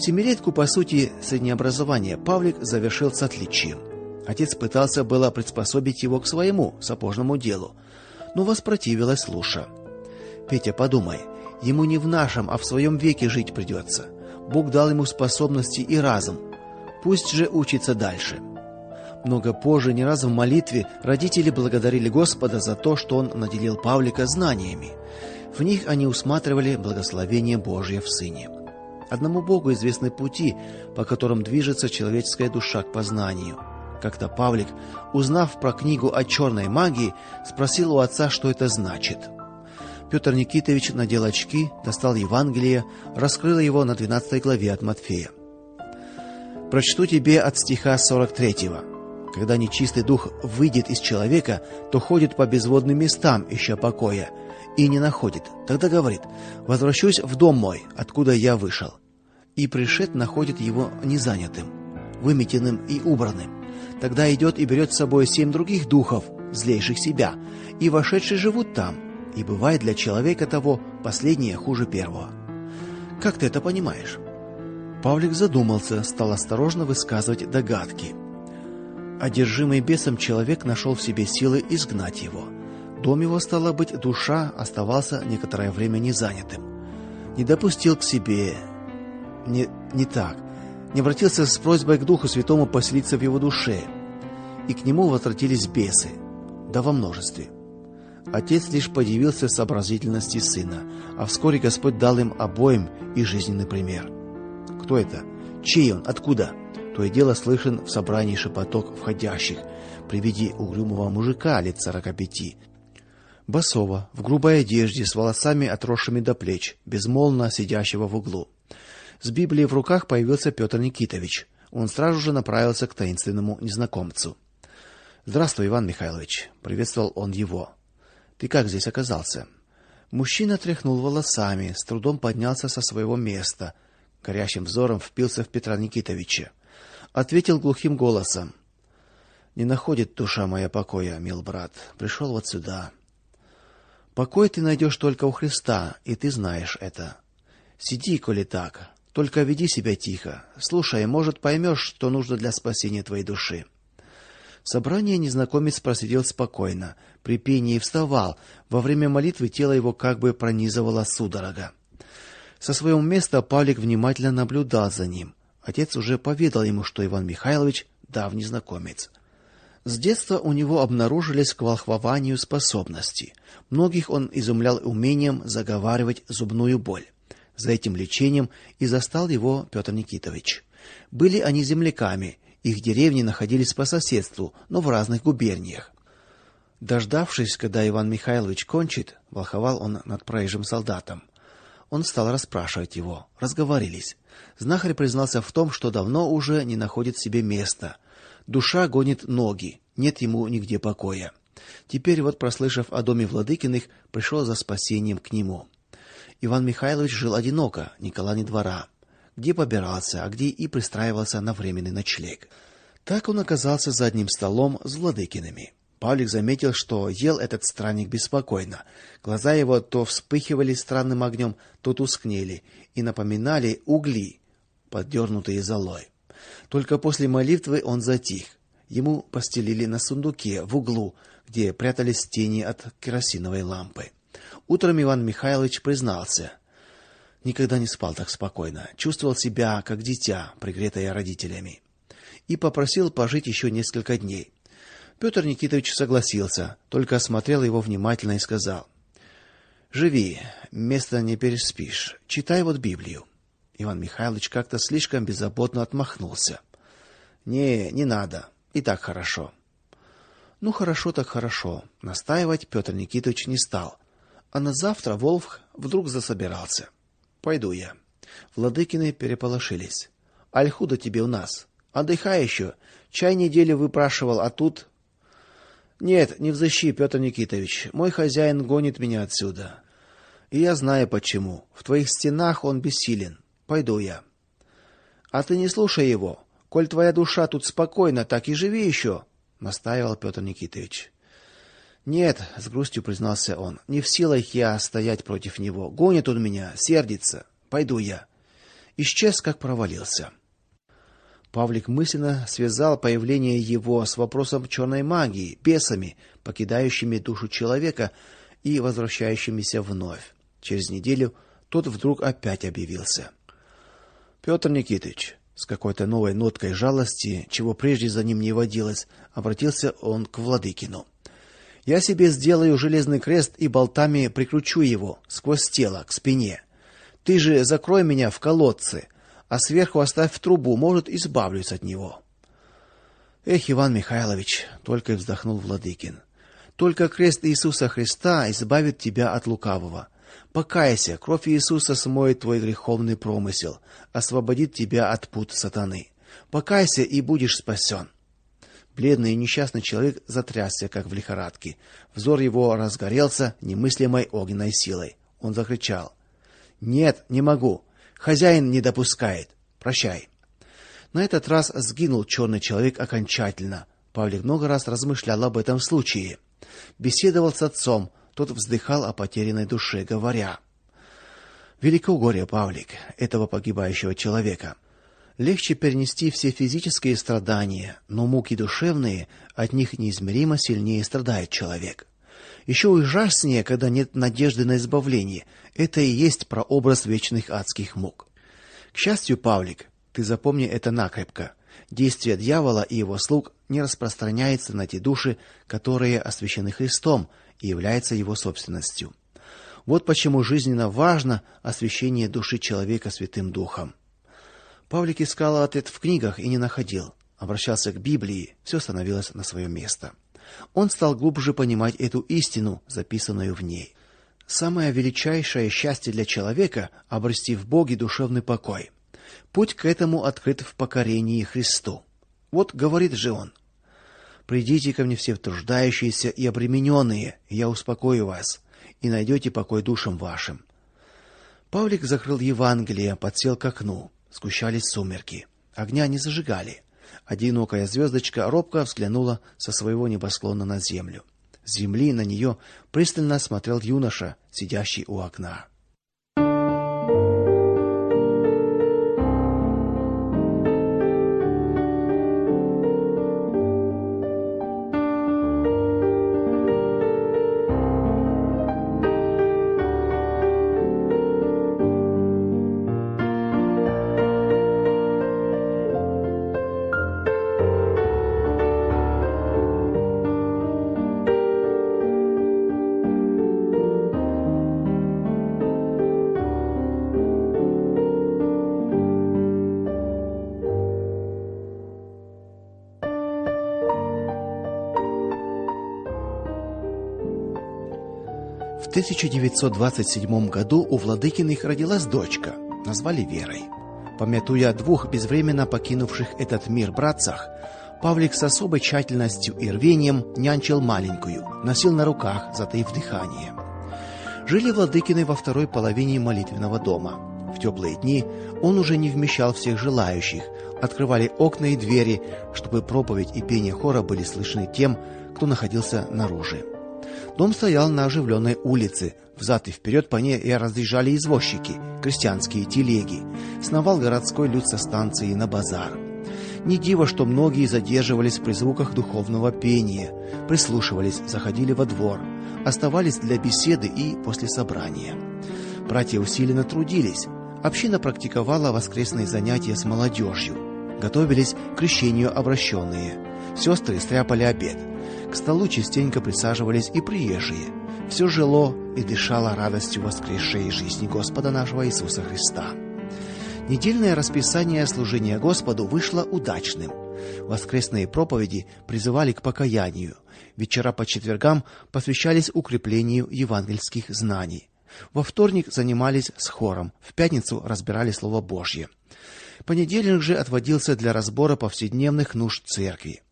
Семилетку, по сути, среднеобразования Павлик завершил с отличием. Отец пытался было приспособить его к своему сапожному делу, но воспротивилась Луша. Петя, подумай, ему не в нашем, а в своем веке жить придется. Бог дал ему способности и разум. Пусть же учится дальше. Много позже, не раз в молитве, родители благодарили Господа за то, что он наделил Павлика знаниями. В них они усматривали благословение Божье в сыне. Одному Богу известны пути, по которым движется человеческая душа к познанию. Как-то Павлик, узнав про книгу о черной магии, спросил у отца, что это значит. Петр Никитович надел очки, достал Евангелие, раскрыл его на 12 главе от Матфея. Прочту тебе от стиха 43-го. Когда нечистый дух выйдет из человека, то ходит по безводным местам, ища покоя, и не находит. Тогда говорит: "Возвращусь в дом мой, откуда я вышел". И пришед находит его незанятым, выметенным и убранным. Тогда идет и берет с собой семь других духов, злейших себя, и вошедшие живут там. И бывает для человека того последнее хуже первого. Как ты это понимаешь? Павлик задумался, стал осторожно высказывать догадки. Одержимый бесом человек нашел в себе силы изгнать его. Дом его стало быть душа оставался некоторое время незанятым. Не допустил к себе не не так. Не обратился с просьбой к Духу Святому поселиться в его душе. И к нему возвратились бесы, да во множестве. Отец лишь подивился сообразительности сына, а вскоре Господь дал им обоим и жизненный пример. Кто это? Чей он? Откуда? То и дело слышен в собрании шепоток входящих при виде угрюмого мужика лет сорока пяти, босого, в грубой одежде, с волосами отросшими до плеч, безмолвно сидящего в углу. С Библией в руках появился Петр Никитович. Он сразу же направился к таинственному незнакомцу. "Здравствуй, Иван Михайлович", приветствовал он его. "Ты как здесь оказался?" Мужчина тряхнул волосами, с трудом поднялся со своего места, горящим взором впился в Петра Никитовича ответил глухим голосом: Не находит душа моя покоя, мил брат. Пришел вот сюда. Покой ты найдешь только у Христа, и ты знаешь это. Сиди, коли так. Только веди себя тихо. Слушай, может, поймешь, что нужно для спасения твоей души. Собрание незнакомец просидел спокойно, при пении вставал, во время молитвы тело его как бы пронизывало судорога. Со своего места Павлик внимательно наблюдал за ним. Отец уже поведал ему, что Иван Михайлович давний знакомец. С детства у него обнаружились к волхвованию способности. Многих он изумлял умением заговаривать зубную боль. За этим лечением и застал его Петр Никитович. Были они земляками, их деревни находились по соседству, но в разных губерниях. Дождавшись, когда Иван Михайлович кончит, волховал он над проезжим солдатом. Он стал расспрашивать его. Разговорились. Знахарь признался в том, что давно уже не находит себе места. Душа гонит ноги, нет ему нигде покоя. Теперь вот, прослышав о доме Владыкиных, пришел за спасением к нему. Иван Михайлович жил одиноко, Никола не двора, где побирался, а где и пристраивался на временный ночлег. Так он оказался за одним столом с Владыкиными. Павлик заметил, что ел этот странник беспокойно. Глаза его то вспыхивали странным огнем, то тускнели и напоминали угли, поддернутые золой. Только после молитвы он затих. Ему постелили на сундуке в углу, где прятались тени от керосиновой лампы. Утром Иван Михайлович признался: никогда не спал так спокойно, чувствовал себя как дитя, пригретое родителями, и попросил пожить еще несколько дней. Петр Никитович согласился, только осмотрел его внимательно и сказал: "Живи, место не переспишь. Читай вот Библию". Иван Михайлович как-то слишком беззаботно отмахнулся. "Не, не надо. И так хорошо". Ну хорошо так хорошо. Настаивать Петр Никитович не стал. А на завтра Волф вдруг засобирался. Пойду я. Владыкины переполошились. Аль худо тебе у нас. Отдыхай еще. Чай неделю выпрашивал, а тут нет, не взыщи, Петр Никитович. Мой хозяин гонит меня отсюда. И я знаю почему. В твоих стенах он бессилен. Пойду я. А ты не слушай его. Коль твоя душа тут спокойна, так и живи еще, — настаивал Петр Никитович. Нет, с грустью признался он. Не в силах я стоять против него. Гонит он меня, сердится. Пойду я. исчез, как провалился. Павлик мысленно связал появление его с вопросом черной магии, бесами, покидающими душу человека и возвращающимися вновь. Через неделю тот вдруг опять объявился. Петр Никитич, с какой-то новой ноткой жалости, чего прежде за ним не водилось, обратился он к Владыкину. Я себе сделаю железный крест и болтами прикручу его сквозь тело к спине. Ты же закрой меня в колодце а сверху оставь трубу, может, избавлюсь от него. Эх, Иван Михайлович, только и вздохнул Владыкин. Только крест Иисуса Христа избавит тебя от лукавого. Покайся, кровь Иисуса смоет твой греховный промысел, освободит тебя от пут сатаны. Покайся и будешь спасен». Бледный и несчастный человек затрясся, как в лихорадке. Взор его разгорелся немыслимой огненной силой. Он закричал: "Нет, не могу. Хозяин не допускает. Прощай. На этот раз сгинул черный человек окончательно. Павлик много раз размышлял об этом случае. Беседовал с отцом, тот вздыхал о потерянной душе, говоря: Велико горе, Павлик, этого погибающего человека. Легче перенести все физические страдания, но муки душевные от них неизмеримо сильнее страдает человек. Еще ужаснее, когда нет надежды на избавление. Это и есть прообраз вечных адских мук. К счастью, Павлик, ты запомни это накрепко. Действие дьявола и его слуг не распространяется на те души, которые освящены Христом и являются его собственностью. Вот почему жизненно важно освящение души человека Святым Духом. Павлик искал ответ в книгах и не находил. Обращался к Библии, все становилось на свое место он стал глубже понимать эту истину, записанную в ней. Самое величайшее счастье для человека обрести в Боге душевный покой. Путь к этому открыт в покорении Христу. Вот говорит же он: Придите ко мне все труждающиеся и обремененные, и я успокою вас, и найдете покой душам вашим. Павлик закрыл Евангелие, подсел к окну. Сгущались сумерки. Огня не зажигали. Одинокая звездочка робко взглянула со своего небосклона на землю. С земли на нее пристально смотрел юноша, сидящий у окна. В 1927 году у Владыкиных родилась дочка, назвали Верой. Помятуя о двух безвременно покинувших этот мир братцах, Павлик с особой тщательностью и рвением нянчил маленькую, носил на руках, затаив дыхание. Жили Владыкины во второй половине молитвенного дома. В теплые дни он уже не вмещал всех желающих, открывали окна и двери, чтобы проповедь и пение хора были слышны тем, кто находился наружу. Дом стоял на оживленной улице. Взад и вперед по ней и разъезжали извозчики, крестьянские телеги. Сновал городской люд со станции на базар. Не диво, что многие задерживались при звуках духовного пения, прислушивались, заходили во двор, оставались для беседы и после собрания. Братья усиленно трудились. Община практиковала воскресные занятия с молодежью. Готовились к крещению обращенные. Сестры стряпали обед. К столу частенько присаживались и приезжие. Все жило и дышало радостью воскресшей жизни Господа нашего Иисуса Христа. Недельное расписание служения Господу вышло удачным. Воскресные проповеди призывали к покаянию. Вечера по четвергам посвящались укреплению евангельских знаний. Во вторник занимались с хором, в пятницу разбирали слово Божье. Понедельник же отводился для разбора повседневных нужд церкви.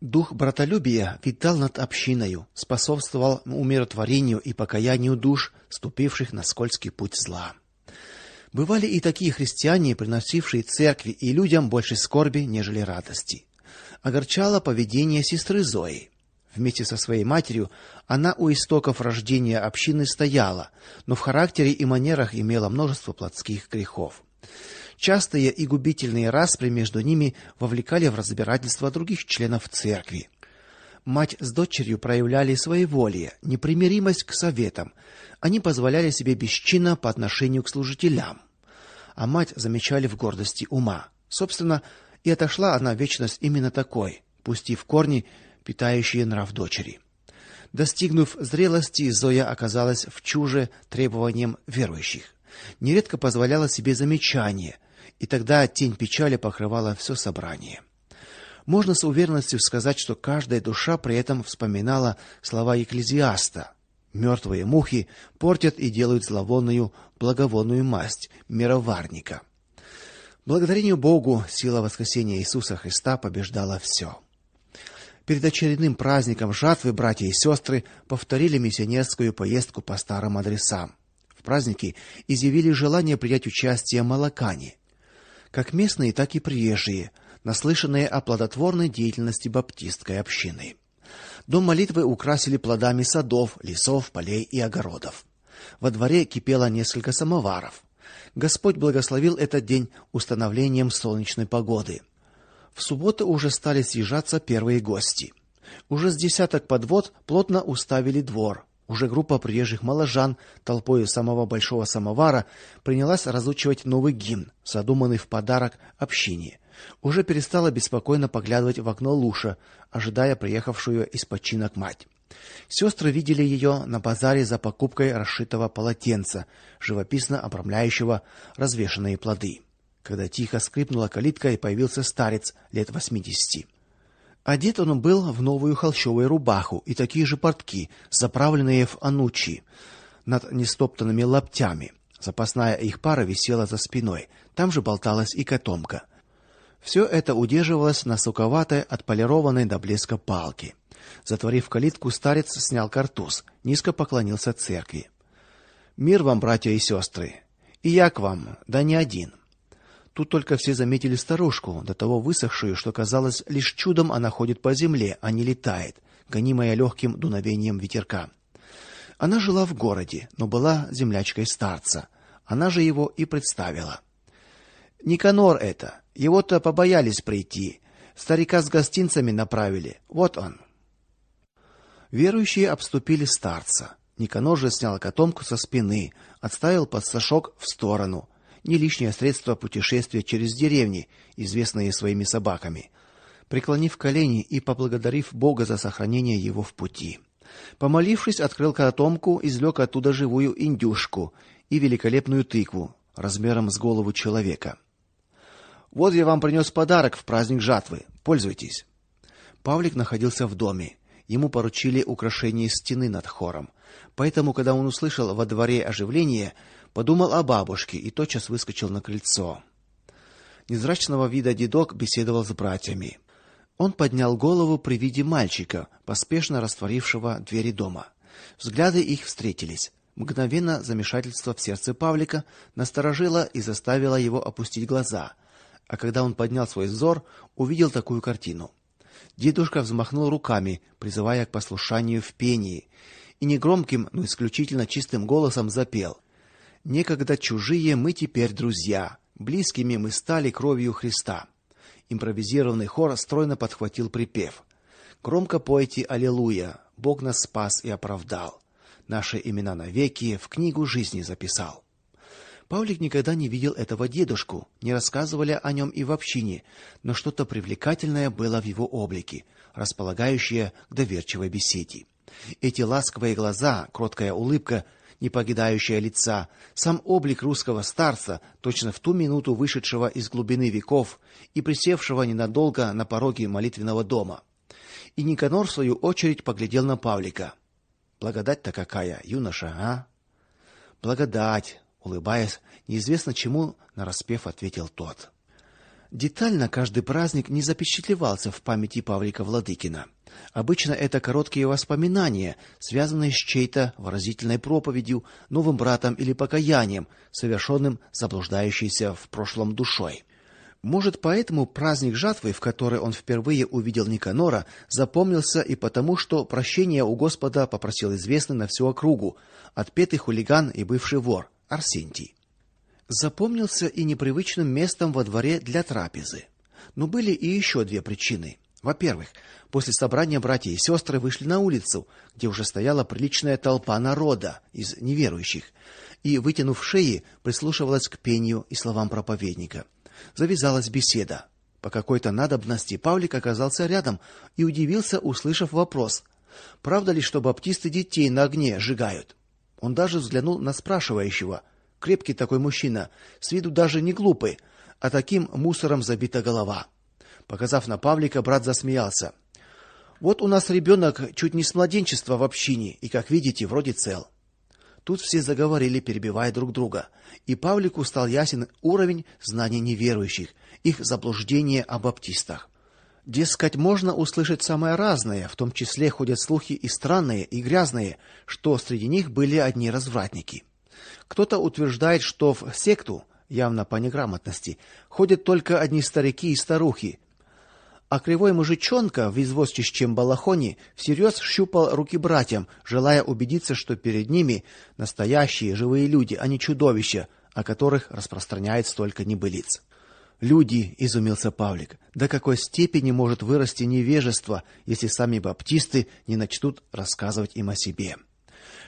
Дух братолюбия витал над общиною, способствовал умиротворению и покаянию душ, ступивших на скользкий путь зла. Бывали и такие христиане, приносившие церкви и людям больше скорби, нежели радости. Огорчало поведение сестры Зои. Вместе со своей матерью она у истоков рождения общины стояла, но в характере и манерах имела множество плотских грехов. Частые и губительные распри между ними вовлекали в разбирательство других членов церкви. Мать с дочерью проявляли своеволие, непримиримость к советам. Они позволяли себе бесчинно по отношению к служителям. А мать замечали в гордости ума. Собственно, и отошла она в вечность именно такой, пустив корни, питающие нрав дочери. Достигнув зрелости, Зоя оказалась в чуже требованиям верующих. Нередко позволяла себе замечания, и тогда тень печали покрывала все собрание. Можно с уверенностью сказать, что каждая душа при этом вспоминала слова екклезиаста: «Мертвые мухи портят и делают зловонную благовонную масть мироварника. Благодарению Богу, сила воскресения Иисуса Христа побеждала все. Перед очередным праздником жатвы братья и сестры повторили миссионерскую поездку по старым адресам. В празднике изъявили желание принять участие молокане, как местные, так и приезжие, наслышанные о плодотворной деятельности баптистской общины. Дом молитвы украсили плодами садов, лесов, полей и огородов. Во дворе кипело несколько самоваров. Господь благословил этот день установлением солнечной погоды. В субботу уже стали съезжаться первые гости. Уже с десяток подвод плотно уставили двор. Уже группа приезжих моложан толпой самого большого самовара принялась разучивать новый гимн, задуманный в подарок общине. Уже перестала беспокойно поглядывать в окно Луша, ожидая приехавшую из починок мать. Сестры видели ее на базаре за покупкой расшитого полотенца, живописно обрамляющего развешанные плоды. Когда тихо скрипнула калитка и появился старец лет восьмидесяти. Одет он был в новую холщовую рубаху и такие же портки, заправленные в анучи, над нестоптанными лаптями. Запасная их пара висела за спиной. Там же болталась и котомка. Все это удерживалось на суковатой, отполированной до блеска палке. Затворив калитку, старец снял картуз, низко поклонился церкви. Мир вам, братья и сестры, и я к вам, да не один. Тут только все заметили старушку, до того высохшую, что казалось, лишь чудом она ходит по земле, а не летает, гонимая легким дуновением ветерка. Она жила в городе, но была землячкой старца. Она же его и представила. Никанор это. Его-то побоялись прийти. Старика с гостинцами направили. Вот он. Верующие обступили старца. Никанор же снял котомку со спины, отставил подсошок в сторону. Не лишнее средство путешествия через деревни, известные своими собаками. Преклонив колени и поблагодарив Бога за сохранение его в пути. Помолившись, открыл котомку, извлек оттуда живую индюшку и великолепную тыкву размером с голову человека. Вот я вам принес подарок в праздник жатвы. Пользуйтесь. Павлик находился в доме ему поручили украшение стены над хором. Поэтому, когда он услышал во дворе оживление, подумал о бабушке и тотчас выскочил на крыльцо. Незрачного вида дедок беседовал с братьями. Он поднял голову при виде мальчика, поспешно растворившего двери дома. Взгляды их встретились. Мгновенно замешательство в сердце Павлика насторожило и заставило его опустить глаза. А когда он поднял свой взор, увидел такую картину. Дедушка взмахнул руками, призывая к послушанию в пении, и негромким, но исключительно чистым голосом запел: Некогда чужие мы теперь друзья, близкими мы стали кровью Христа. Импровизированный хор стройно подхватил припев. Громко пойте аллилуйя, Бог нас спас и оправдал. Наши имена навеки в книгу жизни записал. Павлик никогда не видел этого дедушку, не рассказывали о нем и в общине, но что-то привлекательное было в его облике, располагающее к доверчивой беседе. Эти ласковые глаза, кроткая улыбка, не покидающая лица, сам облик русского старца, точно в ту минуту вышедшего из глубины веков и присевшего ненадолго на пороге молитвенного дома. И Никанор в свою очередь поглядел на Павлика. Благодать-то какая, юноша, а? Благодать, улыбаясь, неизвестно чему, нараспев ответил тот. Детально каждый праздник не запечатлевался в памяти Павлика Владыкина. Обычно это короткие воспоминания, связанные с чьей-то выразительной проповедью, новым братом или покаянием, совершенным заблуждающейся в прошлом душой. Может, поэтому праздник жатвы, в который он впервые увидел Никанора, запомнился и потому, что прощения у Господа попросил известный на всю округу, отпетый хулиган и бывший вор, Арсентий. Запомнился и непривычным местом во дворе для трапезы. Но были и еще две причины. Во-первых, после собрания братья и сестры вышли на улицу, где уже стояла приличная толпа народа из неверующих, и вытянув шеи, прислушивалась к пению и словам проповедника. Завязалась беседа. По какой-то надобности Павлик оказался рядом и удивился, услышав вопрос: "Правда ли, что баптисты детей на огне сжигают?" Он даже взглянул на спрашивающего. Крепкий такой мужчина, с виду даже не глупый, а таким мусором забита голова. Показав на Павлика, брат засмеялся. Вот у нас ребенок чуть не с младенчества в общине, и, как видите, вроде цел. Тут все заговорили, перебивая друг друга, и Павлику стал ясен уровень знаний неверующих, их заблуждение о баптистах. Дескать, можно услышать самое разное, в том числе ходят слухи и странные, и грязные, что среди них были одни развратники. Кто-то утверждает, что в секту, явно по неграмотности, ходят только одни старики и старухи, а кривой мужичонка в извозчичьем балахоне всерьез щупал руки братьям, желая убедиться, что перед ними настоящие живые люди, а не чудовища, о которых распространяет столько небылиц. Люди, изумился Павлик. До какой степени может вырасти невежество, если сами баптисты не начнут рассказывать им о себе?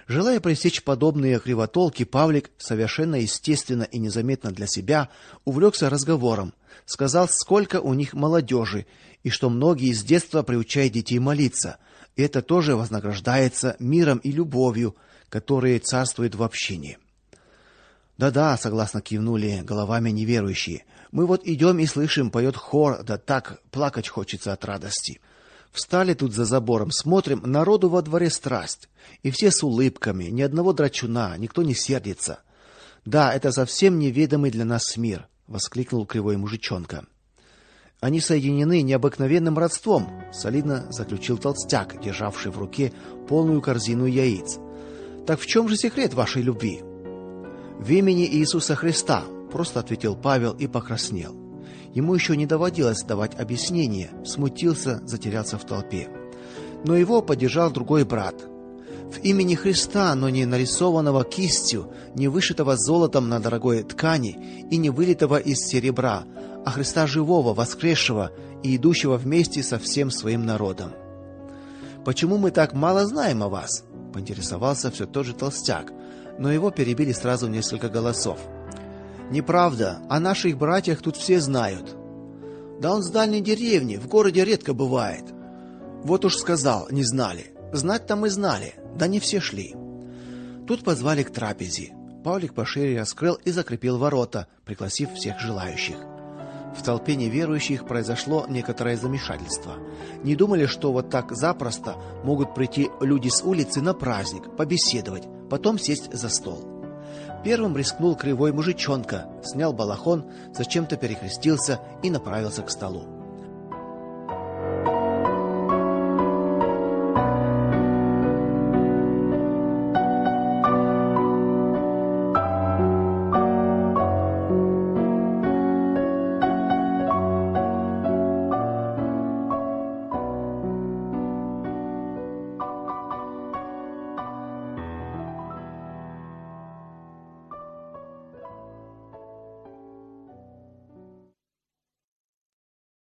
Желая пресечь подобные кривотолки, Павлик совершенно естественно и незаметно для себя увлекся разговором, сказал, сколько у них молодежи и что многие с детства приучают детей молиться. И это тоже вознаграждается миром и любовью, которые царствуют в общине. Да-да, согласно кивнули головами неверующие. Мы вот идем и слышим, поет хор, да так плакать хочется от радости. Встали тут за забором, смотрим, народу во дворе страсть, и все с улыбками, ни одного драчуна, никто не сердится. Да, это совсем неведомый для нас мир, воскликнул кривой мужичонка. Они соединены необыкновенным родством, солидно заключил толстяк, державший в руке полную корзину яиц. Так в чем же секрет вашей любви? В имени Иисуса Христа, просто ответил Павел и покраснел. Ему еще не доводилось давать объяснения, смутился, затерялся в толпе. Но его поддержал другой брат. В имени Христа, но не нарисованного кистью, не вышитого золотом на дорогой ткани и не вылитого из серебра, а Христа живого, воскресшего и идущего вместе со всем своим народом. Почему мы так мало знаем о вас? поинтересовался все тот же толстяк, но его перебили сразу несколько голосов. Неправда, о наших братьях тут все знают. Да он с дальней деревни, в городе редко бывает. Вот уж сказал, не знали. Знать-то мы знали, да не все шли. Тут позвали к трапезе. Павлик пошире раскрыл и закрепил ворота, пригласив всех желающих. В толпе неверующих произошло некоторое замешательство. Не думали, что вот так запросто могут прийти люди с улицы на праздник, побеседовать, потом сесть за стол. Первым рискнул кривой мужичонка, снял балахон, зачем-то перекрестился и направился к столу.